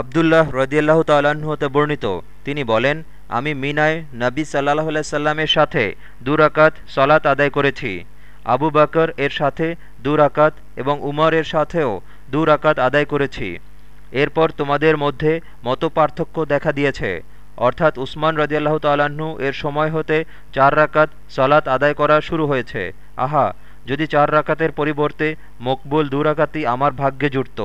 আবদুল্লাহ রদিয়াল্লাহ তাল্লাহ্ন হতে বর্ণিত। তিনি বলেন, আমি মিনায় নবী সাল্লাহ সাল্লামের সাথে দুরাকাত সলাত আদায় করেছি। আবু বাকর এর সাথে দুরাকাত এবং উমর এর সাথেও দুরাকাত আদায় করেছি। এরপর তোমাদের মধ্যে মত পার্থক্য দেখা দিয়েছে। অর্থাৎ উসমান রদিয়াল্লাহ তাল্লাহ্ন এর সময় হতে চার রাকাত সলাত আদায় করা শুরু হয়েছে। আহা, যদি চার রাকাতের পরিবর্তে মকবুল দুরাকাতই আমার ভাগ্যে জুটত